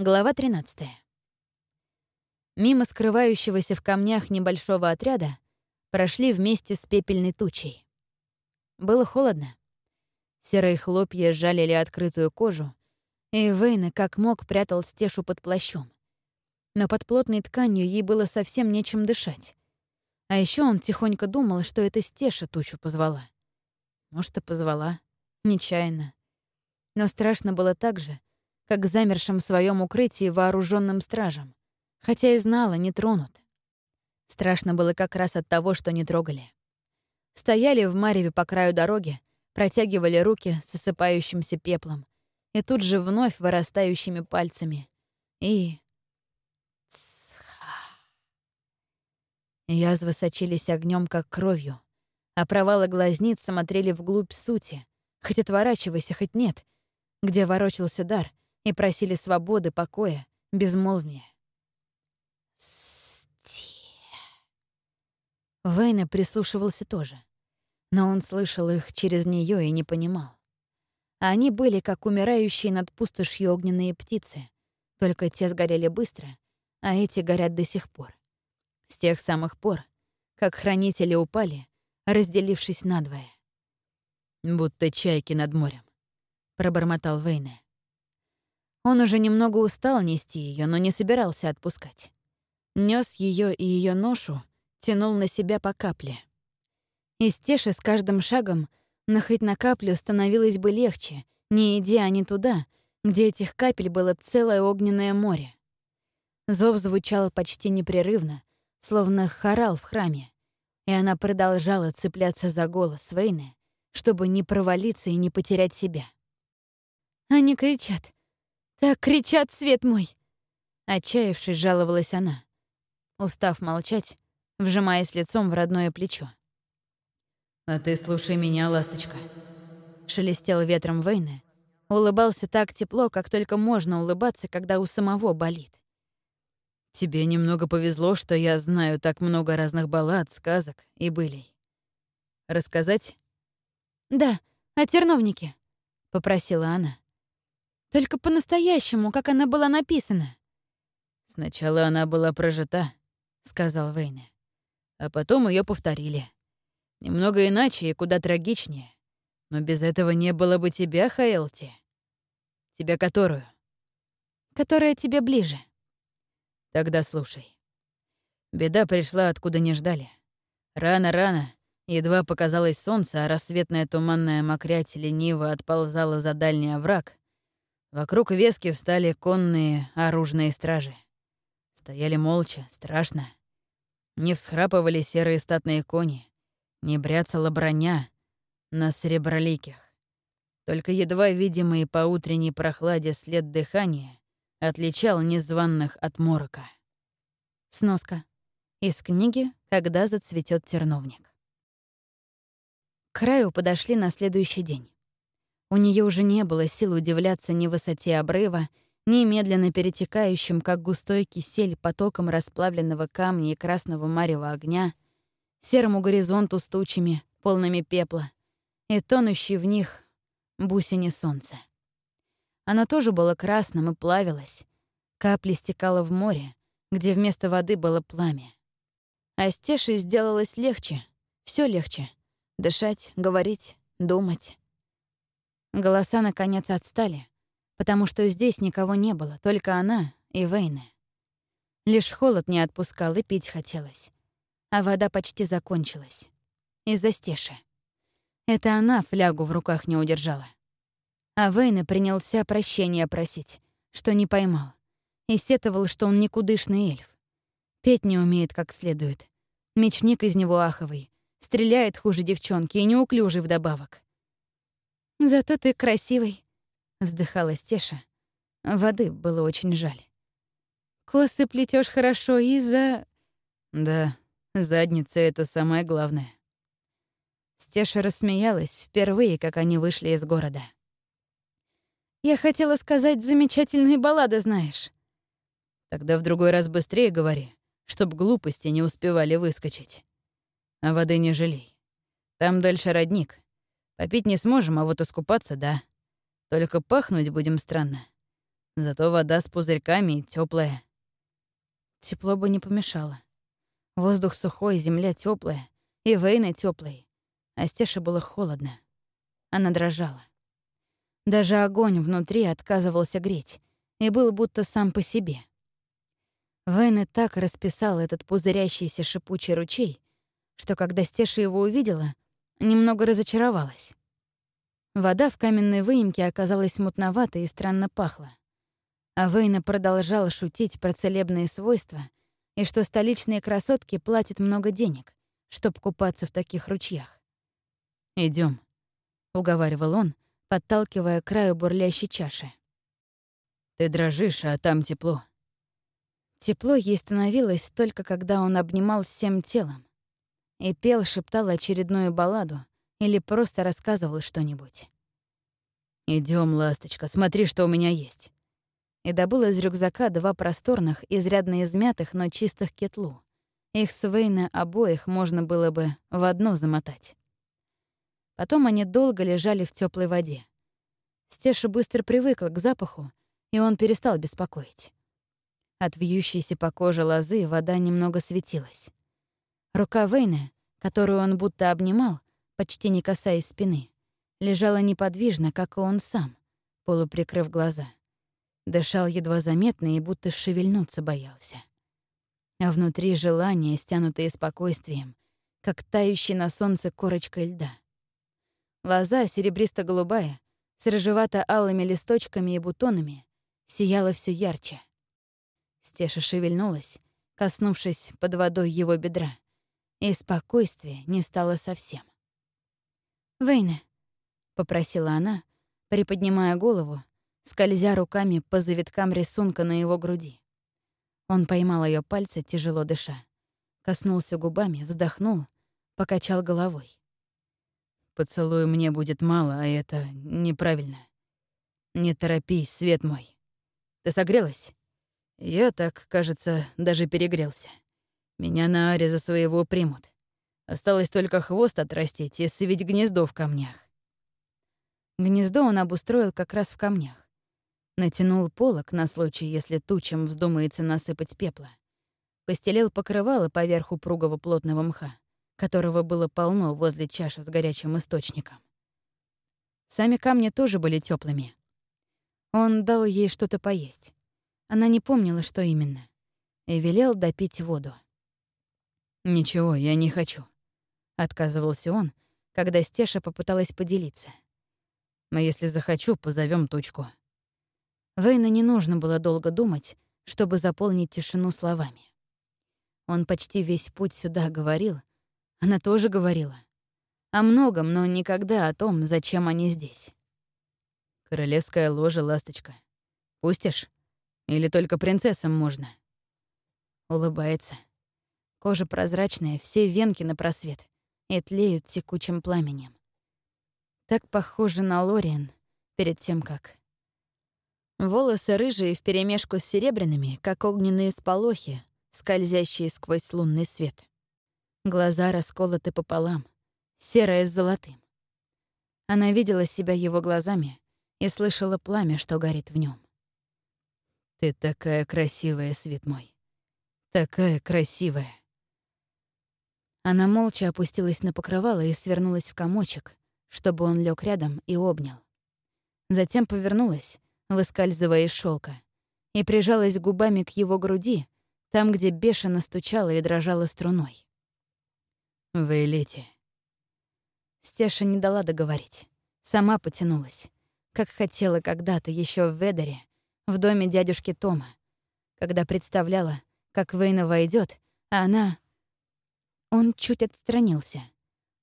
Глава 13. Мимо скрывающегося в камнях небольшого отряда прошли вместе с пепельной тучей. Было холодно. Серые хлопья жалили открытую кожу, и Вейна как мог прятал Стешу под плащом. Но под плотной тканью ей было совсем нечем дышать. А еще он тихонько думал, что это Стеша тучу позвала. Может, и позвала. Нечаянно. Но страшно было так же, как замершим в своем укрытии вооруженным стражам, хотя и знала, не тронут. Страшно было как раз от того, что не трогали. Стояли в мареве по краю дороги, протягивали руки с осыпающимся пеплом и тут же вновь вырастающими пальцами. И... Цха. Язвы сочились огнем, как кровью, а провалы глазниц смотрели вглубь сути, хоть отворачивайся, хоть нет, где ворочался дар, и просили свободы, покоя, безмолвния. Сти. Вейна прислушивался тоже, но он слышал их через нее и не понимал. Они были как умирающие над пустошью огненные птицы, только те сгорели быстро, а эти горят до сих пор. С тех самых пор, как хранители упали, разделившись надвое. «Будто чайки над морем», — пробормотал Вейне. Он уже немного устал нести ее, но не собирался отпускать. Нес ее и ее ношу, тянул на себя по капле. И Стеше с каждым шагом, но хоть на каплю, становилось бы легче, не идя они туда, где этих капель было целое огненное море. Зов звучал почти непрерывно, словно хорал в храме, и она продолжала цепляться за голос Вейны, чтобы не провалиться и не потерять себя. Они кричат. «Так кричат, свет мой!» Отчаявшись, жаловалась она. Устав молчать, вжимаясь лицом в родное плечо. «А ты слушай меня, ласточка», — шелестел ветром Вейны. Улыбался так тепло, как только можно улыбаться, когда у самого болит. «Тебе немного повезло, что я знаю так много разных баллад, сказок и былей. Рассказать?» «Да, о терновнике», — попросила она. Только по-настоящему, как она была написана. «Сначала она была прожита», — сказал Вейне. «А потом ее повторили. Немного иначе и куда трагичнее. Но без этого не было бы тебя, Хаэлти. Тебя которую?» «Которая тебе ближе». «Тогда слушай. Беда пришла, откуда не ждали. Рано-рано, едва показалось солнце, а рассветная туманная мокрять лениво отползала за дальний овраг, Вокруг вески встали конные оружные стражи. Стояли молча, страшно. Не всхрапывали серые статные кони, не бряцала броня на среброликих. Только едва видимый по утренней прохладе след дыхания отличал незваных от морока. Сноска. Из книги «Когда зацветет терновник». К краю подошли на следующий день. У нее уже не было сил удивляться ни высоте обрыва, ни медленно перетекающим, как густой кисель, потоком расплавленного камня и красного марева огня, серому горизонту с тучами, полными пепла, и тонущей в них бусине солнца. Оно тоже было красным и плавилось. Капли стекало в море, где вместо воды было пламя. А Стеше сделалось легче, все легче. Дышать, говорить, думать. Голоса, наконец, отстали, потому что здесь никого не было, только она и Вейны. Лишь холод не отпускал и пить хотелось. А вода почти закончилась. Из-за стеши. Это она флягу в руках не удержала. А Вейна принялся прощения просить, что не поймал, и сетовал, что он никудышный эльф. Петь не умеет как следует. Мечник из него аховый, стреляет хуже девчонки и неуклюжий вдобавок. «Зато ты красивый», — вздыхала Стеша. Воды было очень жаль. «Косы плетешь хорошо и за...» «Да, задница — это самое главное». Стеша рассмеялась впервые, как они вышли из города. «Я хотела сказать, замечательные баллады знаешь». «Тогда в другой раз быстрее говори, чтоб глупости не успевали выскочить. А воды не жалей. Там дальше родник. Попить не сможем, а вот искупаться — да. Только пахнуть будем странно. Зато вода с пузырьками теплая. Тепло бы не помешало. Воздух сухой, земля теплая, и Вейна теплой. А Стеше было холодно. Она дрожала. Даже огонь внутри отказывался греть и был будто сам по себе. Вейна так расписал этот пузырящийся шипучий ручей, что когда Стеша его увидела, немного разочаровалась. Вода в каменной выемке оказалась мутноватой и странно пахла. А Вейна продолжала шутить про целебные свойства и что столичные красотки платят много денег, чтобы купаться в таких ручьях. Идем, уговаривал он, подталкивая к краю бурлящей чаши. «Ты дрожишь, а там тепло». Тепло ей становилось только когда он обнимал всем телом и пел, шептал очередную балладу или просто рассказывал что-нибудь. Идем, ласточка, смотри, что у меня есть и добыл из рюкзака два просторных, изрядно измятых, но чистых кетлу. Их с Вейна обоих можно было бы в одно замотать. Потом они долго лежали в теплой воде. Стеша быстро привыкла к запаху, и он перестал беспокоить. От вьющейся по коже лозы вода немного светилась. Рука Вейна, которую он будто обнимал, почти не касаясь спины, лежала неподвижно, как и он сам, полуприкрыв глаза. Дышал едва заметно и будто шевельнуться боялся. А внутри желание, стянутое спокойствием, как тающий на солнце корочка льда. Лоза, серебристо-голубая, с рыжевато-алыми листочками и бутонами, сияла все ярче. Стеша шевельнулась, коснувшись под водой его бедра, и спокойствия не стало совсем. «Вейне», — попросила она, приподнимая голову скользя руками по завиткам рисунка на его груди. Он поймал ее пальцы, тяжело дыша. Коснулся губами, вздохнул, покачал головой. «Поцелуй мне будет мало, а это неправильно. Не торопись, свет мой. Ты согрелась?» Я так, кажется, даже перегрелся. Меня на аре за своего примут. Осталось только хвост отрастить и свить гнездо в камнях. Гнездо он обустроил как раз в камнях. Натянул полок на случай, если тучам вздумается насыпать пепла. Постелил покрывало поверх упругого плотного мха, которого было полно возле чаши с горячим источником. Сами камни тоже были теплыми. Он дал ей что-то поесть. Она не помнила, что именно. И велел допить воду. «Ничего, я не хочу», — отказывался он, когда Стеша попыталась поделиться. «Но если захочу, позовем тучку». Вейна не нужно было долго думать, чтобы заполнить тишину словами. Он почти весь путь сюда говорил, она тоже говорила. О многом, но никогда о том, зачем они здесь. «Королевская ложа, ласточка. Пустишь? Или только принцессам можно?» Улыбается. Кожа прозрачная, все венки на просвет и тлеют текучим пламенем. Так похоже на Лориен перед тем, как... Волосы рыжие вперемешку с серебряными, как огненные сполохи, скользящие сквозь лунный свет. Глаза расколоты пополам, серое с золотым. Она видела себя его глазами и слышала пламя, что горит в нем. «Ты такая красивая, свет мой. Такая красивая». Она молча опустилась на покрывало и свернулась в комочек, чтобы он лег рядом и обнял. Затем повернулась выскальзывая из шелка, и прижалась губами к его груди, там, где бешено стучала и дрожала струной. «Вы лети». Стеша не дала договорить. Сама потянулась, как хотела когда-то еще в Ведере, в доме дядюшки Тома, когда представляла, как Вейна войдет, а она... Он чуть отстранился,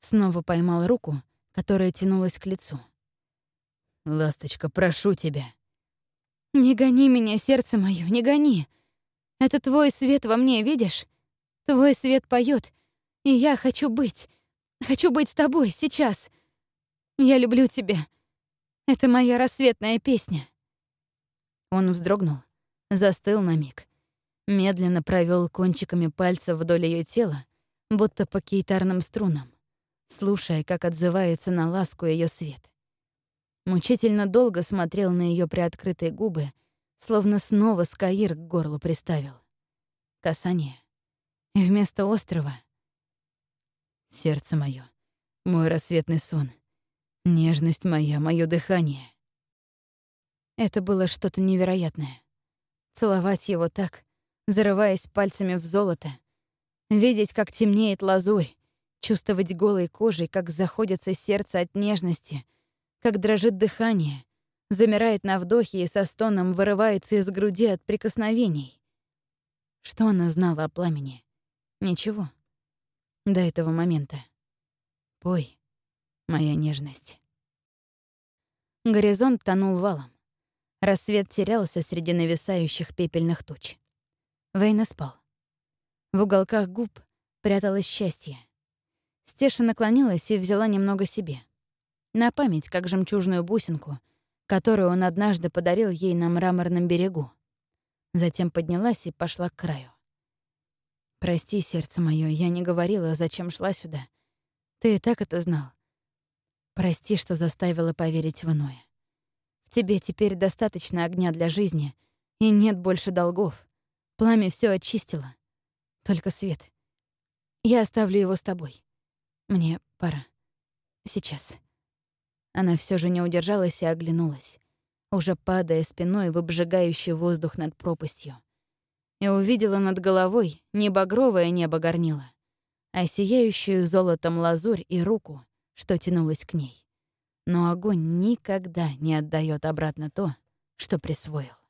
снова поймал руку, которая тянулась к лицу. «Ласточка, прошу тебя», «Не гони меня, сердце мое, не гони. Это твой свет во мне, видишь? Твой свет поет, и я хочу быть. Хочу быть с тобой сейчас. Я люблю тебя. Это моя рассветная песня». Он вздрогнул, застыл на миг, медленно провел кончиками пальца вдоль ее тела, будто по кейтарным струнам, слушая, как отзывается на ласку ее свет. Мучительно долго смотрел на ее приоткрытые губы, словно снова Скаир к горлу приставил. Касание. И вместо острова — сердце мое, мой рассветный сон, нежность моя, мое дыхание. Это было что-то невероятное. Целовать его так, зарываясь пальцами в золото, видеть, как темнеет лазурь, чувствовать голой кожей, как заходится сердце от нежности, как дрожит дыхание, замирает на вдохе и со стоном вырывается из груди от прикосновений. Что она знала о пламени? Ничего. До этого момента. Пой, моя нежность. Горизонт тонул валом. Рассвет терялся среди нависающих пепельных туч. Вейна спал. В уголках губ пряталось счастье. Стеша наклонилась и взяла немного себе — на память, как жемчужную бусинку, которую он однажды подарил ей на мраморном берегу. Затем поднялась и пошла к краю. «Прости, сердце мое, я не говорила, зачем шла сюда. Ты и так это знал. Прости, что заставила поверить в иное. В тебе теперь достаточно огня для жизни, и нет больше долгов. Пламя все очистило. Только свет. Я оставлю его с тобой. Мне пора. Сейчас». Она все же не удержалась и оглянулась, уже падая спиной в обжигающий воздух над пропастью. И увидела над головой не багровое небо горнило, а сияющую золотом лазурь и руку, что тянулась к ней. Но огонь никогда не отдает обратно то, что присвоил.